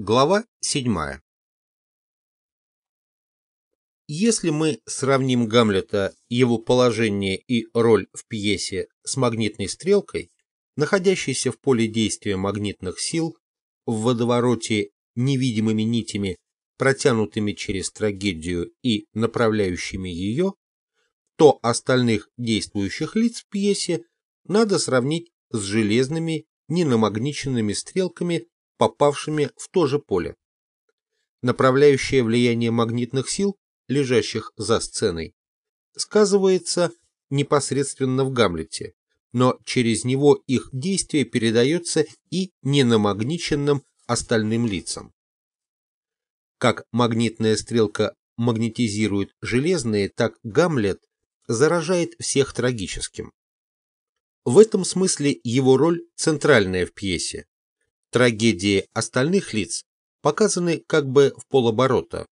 Глава 7. Если мы сравним Гамлета, его положение и роль в пьесе с магнитной стрелкой, находящейся в поле действия магнитных сил, в водовороте невидимыми нитями, протянутыми через трагедию и направляющими ее, то остальных действующих лиц в пьесе надо сравнить с железными ненамагниченными стрелками попавшими в то же поле. Направляющее влияние магнитных сил, лежащих за сценой, сказывается непосредственно в Гамлете, но через него их действие передается и ненамагниченным остальным лицам. Как магнитная стрелка магнетизирует железные, так Гамлет заражает всех трагическим. В этом смысле его роль центральная в пьесе, Трагедии остальных лиц показаны как бы в полоборота,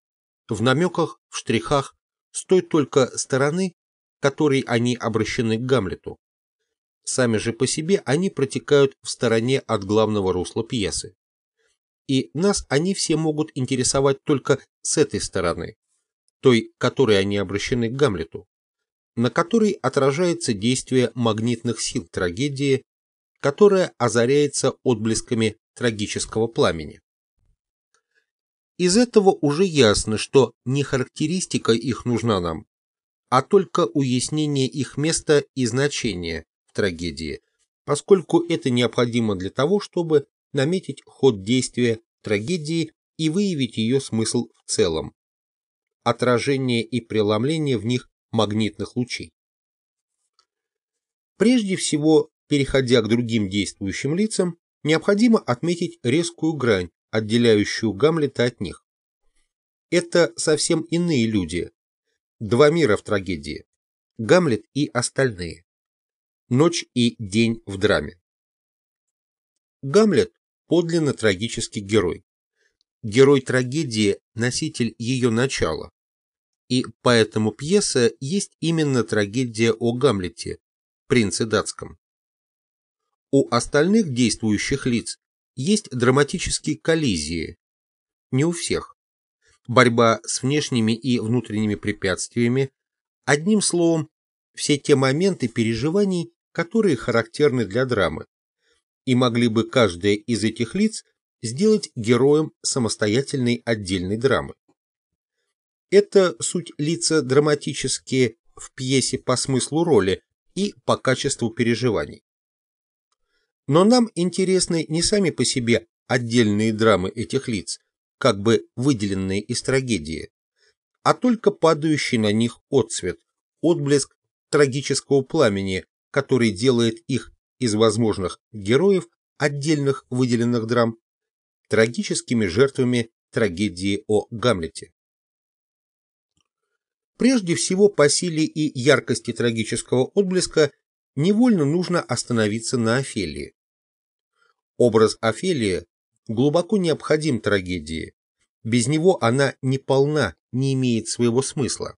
в намеках, в штрихах, с той только стороны, которой они обращены к Гамлету. Сами же по себе они протекают в стороне от главного русла пьесы. И нас они все могут интересовать только с этой стороны, той, которой они обращены к Гамлету, на которой отражается действие магнитных сил трагедии, которая озаряется отблесками трагического пламени. Из этого уже ясно, что не характеристика их нужна нам, а только уяснение их места и значения в трагедии, поскольку это необходимо для того, чтобы наметить ход действия трагедии и выявить ее смысл в целом, отражение и преломление в них магнитных лучей. Прежде всего, переходя к другим действующим лицам, необходимо отметить резкую грань, отделяющую Гамлета от них. Это совсем иные люди. Два мира в трагедии. Гамлет и остальные. Ночь и день в драме. Гамлет – подлинно трагический герой. Герой трагедии – носитель ее начала. И поэтому пьеса есть именно трагедия о Гамлете, принце датском. У остальных действующих лиц есть драматические коллизии. Не у всех. Борьба с внешними и внутренними препятствиями, одним словом, все те моменты переживаний, которые характерны для драмы, и могли бы каждое из этих лиц сделать героем самостоятельной отдельной драмы. Это суть лица драматические в пьесе по смыслу роли и по качеству переживаний. Но нам интересны не сами по себе отдельные драмы этих лиц, как бы выделенные из трагедии, а только падающий на них отцвет, отблеск трагического пламени, который делает их из возможных героев отдельных выделенных драм трагическими жертвами трагедии о Гамлете. Прежде всего, по силе и яркости трагического отблеска невольно нужно остановиться на Офелии. Образ Офелии глубоко необходим трагедии. Без него она не полна, не имеет своего смысла.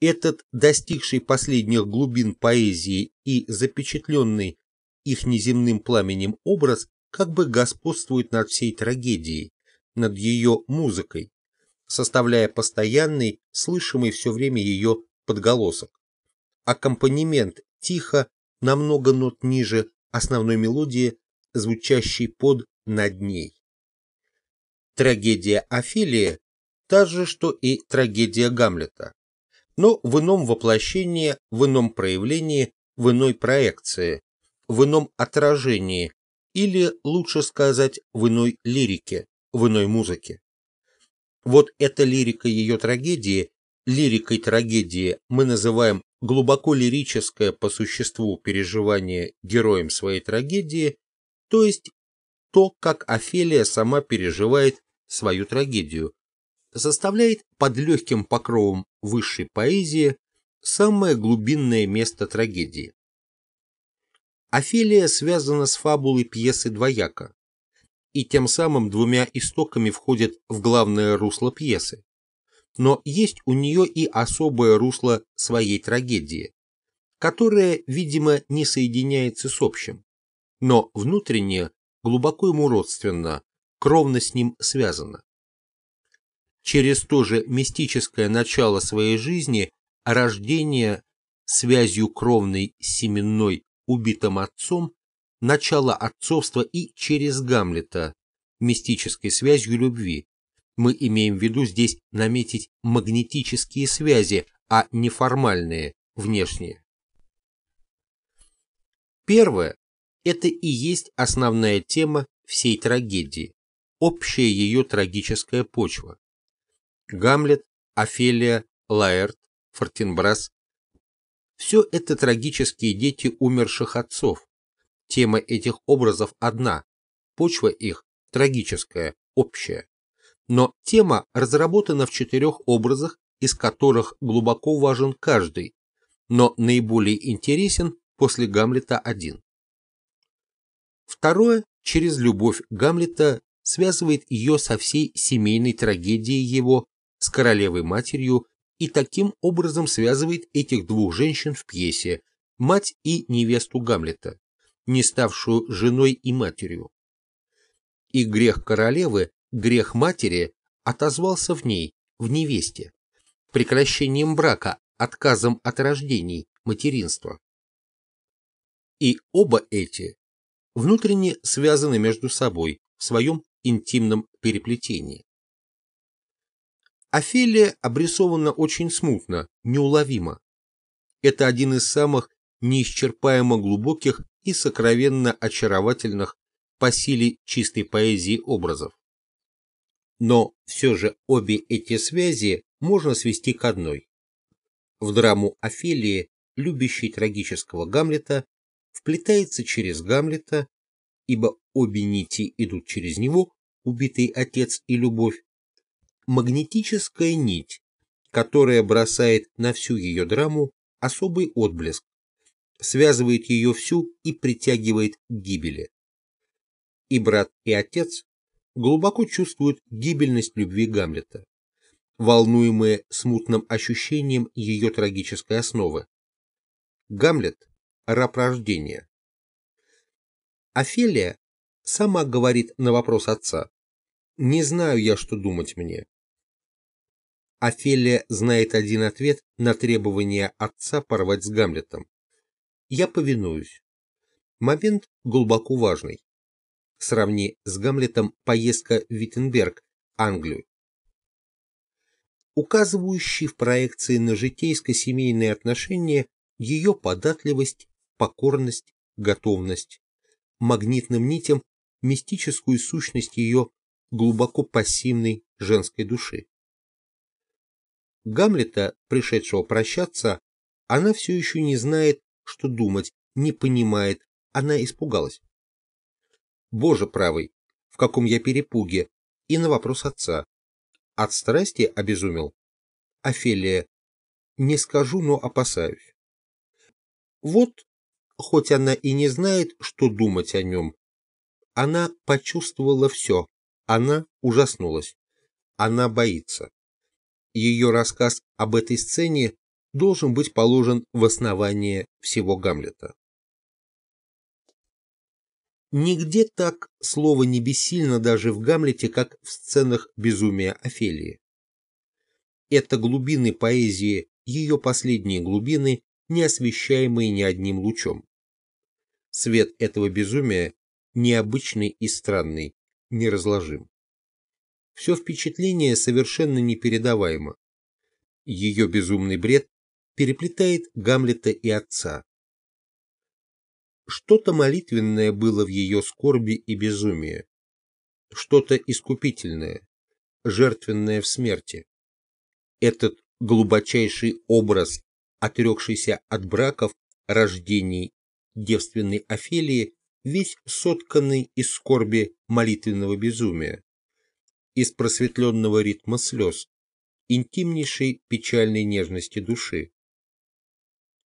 Этот достигший последних глубин поэзии и запечатленный их неземным пламенем образ как бы господствует над всей трагедией, над ее музыкой, составляя постоянный, слышимый все время ее подголосок аккомпанемент тихо, на много нот ниже основной мелодии, звучащей под «над ней». Трагедия Офелии та же, что и трагедия Гамлета, но в ином воплощении, в ином проявлении, в иной проекции, в ином отражении, или, лучше сказать, в иной лирике, в иной музыке. Вот эта лирика ее трагедии, лирикой трагедии мы называем глубоко лирическое по существу переживание героем своей трагедии, то есть то, как Офелия сама переживает свою трагедию, составляет под легким покровом высшей поэзии самое глубинное место трагедии. Офелия связана с фабулой пьесы двояко, и тем самым двумя истоками входит в главное русло пьесы но есть у нее и особое русло своей трагедии, которое, видимо, не соединяется с общим, но внутренне глубоко ему родственно, кровно с ним связана. Через то же мистическое начало своей жизни рождение связью кровной семенной убитым отцом, начало отцовства и через Гамлета, мистической связью любви. Мы имеем в виду здесь наметить магнетические связи, а не формальные, внешние. Первое – это и есть основная тема всей трагедии, общая ее трагическая почва. Гамлет, Офелия, Лаэрт, Фортинбрас – все это трагические дети умерших отцов. Тема этих образов одна, почва их трагическая, общая. Но тема разработана в четырех образах, из которых глубоко важен каждый, но наиболее интересен после Гамлета один. Второе, через любовь Гамлета связывает ее со всей семейной трагедией его, с королевой-матерью, и таким образом связывает этих двух женщин в пьесе, мать и невесту Гамлета, не ставшую женой и матерью. И грех королевы, грех матери отозвался в ней, в невесте, прекращением брака, отказом от рождений, материнства. И оба эти внутренне связаны между собой в своем интимном переплетении. Офелия обрисована очень смутно, неуловимо. Это один из самых неисчерпаемо глубоких и сокровенно очаровательных по силе чистой поэзии образов. Но все же обе эти связи можно свести к одной. В драму Офелии, любящей трагического Гамлета, вплетается через Гамлета, ибо обе нити идут через него, убитый отец и любовь, магнетическая нить, которая бросает на всю ее драму особый отблеск, связывает ее всю и притягивает к гибели. И брат, и отец глубоко чувствуют гибельность любви Гамлета, волнуемые смутным ощущением ее трагической основы. Гамлет раб рождения. Офелия сама говорит на вопрос отца. «Не знаю я, что думать мне». Офелия знает один ответ на требование отца порвать с Гамлетом. «Я повинуюсь». Момент глубоко важный. Сравни с Гамлетом поездка в Виттенберг, Англию. Указывающий в проекции на житейско-семейные отношения ее податливость покорность, готовность, магнитным нитям мистическую сущность ее глубоко пассивной женской души. Гамлета, пришедшего прощаться, она все еще не знает, что думать, не понимает, она испугалась. Боже правый, в каком я перепуге, и на вопрос отца. От страсти обезумел? Офелия, не скажу, но опасаюсь. Вот хоть она и не знает, что думать о нем. Она почувствовала все, она ужаснулась, она боится. Ее рассказ об этой сцене должен быть положен в основание всего Гамлета. Нигде так слово не бессильно даже в Гамлете, как в сценах безумия Офелии. Это глубины поэзии, ее последние глубины, не освещаемые ни одним лучом. Свет этого безумия необычный и странный, неразложим. Все впечатление совершенно непередаваемо. Ее безумный бред переплетает Гамлета и отца. Что-то молитвенное было в ее скорби и безумии, что-то искупительное, жертвенное в смерти. Этот глубочайший образ, отрекшийся от браков, рождений девственной Офелии весь сотканный из скорби молитвенного безумия, из просветленного ритма слез, интимнейшей печальной нежности души.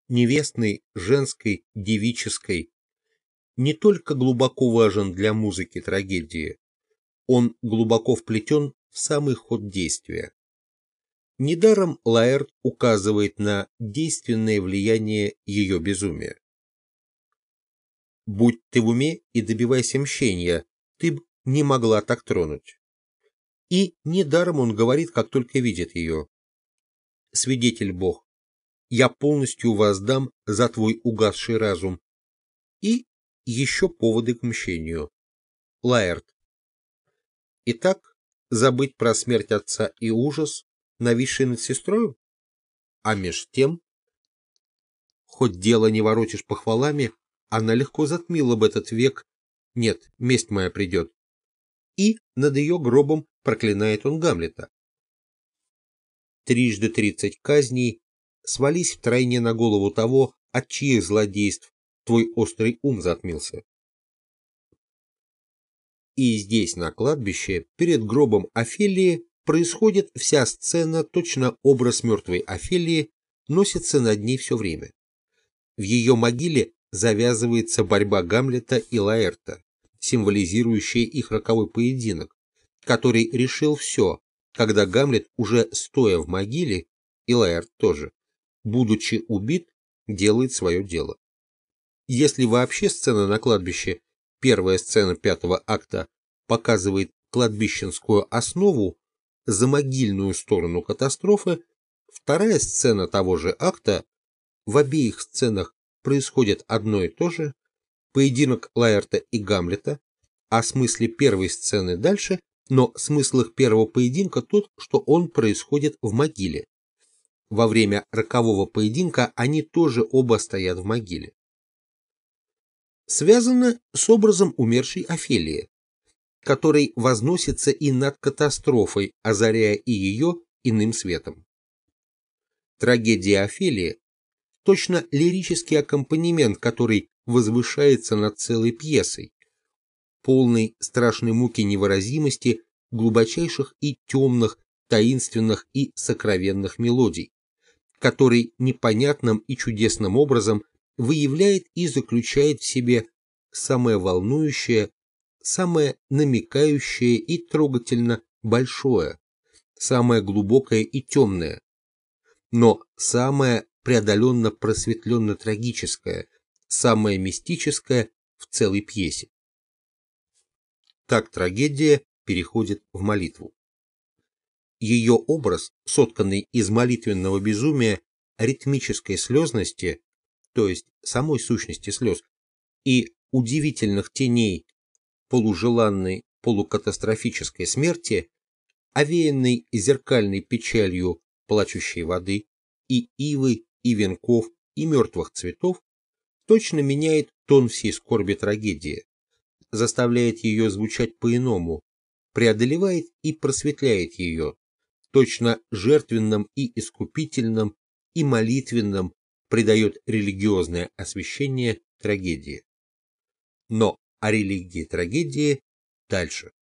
Невестной, женской, девической, не только глубоко важен для музыки трагедии, он глубоко вплетен в самый ход действия. Недаром Лаэрт указывает на действенное влияние ее безумия. Будь ты в уме и добивайся мщения, ты б не могла так тронуть. И недаром он говорит, как только видит ее. Свидетель Бог, я полностью воздам за твой угасший разум. И еще поводы к мщению. Лаэрт. Итак, забыть про смерть отца и ужас, нависший над сестрою? А меж тем, хоть дело не воротишь похвалами, она легко затмила бы этот век. Нет, месть моя придет. И над ее гробом проклинает он Гамлета. Трижды тридцать казней свались втройне на голову того, от чьих злодейств твой острый ум затмился. И здесь, на кладбище, перед гробом Офелии, происходит вся сцена, точно образ мертвой Офелии носится над ней все время. В ее могиле завязывается борьба Гамлета и Лаэрта, символизирующая их роковой поединок, который решил все, когда Гамлет, уже стоя в могиле, и Лаэрт тоже, будучи убит, делает свое дело. Если вообще сцена на кладбище, первая сцена пятого акта, показывает кладбищенскую основу, за могильную сторону катастрофы, вторая сцена того же акта, в обеих сценах происходит одно и то же, поединок Лаэрта и Гамлета, о смысле первой сцены дальше, но смысл их первого поединка тот, что он происходит в могиле. Во время рокового поединка они тоже оба стоят в могиле. Связано с образом умершей Офелии, который возносится и над катастрофой, озаряя и ее иным светом. Трагедия Офелии – точно лирический аккомпанемент, который возвышается над целой пьесой, полной страшной муки невыразимости, глубочайших и темных, таинственных и сокровенных мелодий, который непонятным и чудесным образом выявляет и заключает в себе самое волнующее, самое намекающее и трогательно большое, самое глубокое и темное, но самое преодоленно просветленно трагическое, самое мистическое в целой пьесе. Так трагедия переходит в молитву. Ее образ, сотканный из молитвенного безумия, ритмической слезности, то есть самой сущности слез, и удивительных теней полужеланной полукатастрофической смерти, овеянной зеркальной печалью плачущей воды и ивы, и венков, и мертвых цветов, точно меняет тон всей скорби трагедии, заставляет ее звучать по-иному, преодолевает и просветляет ее, точно жертвенным и искупительным и молитвенным придает религиозное освещение трагедии. Но о религии трагедии дальше.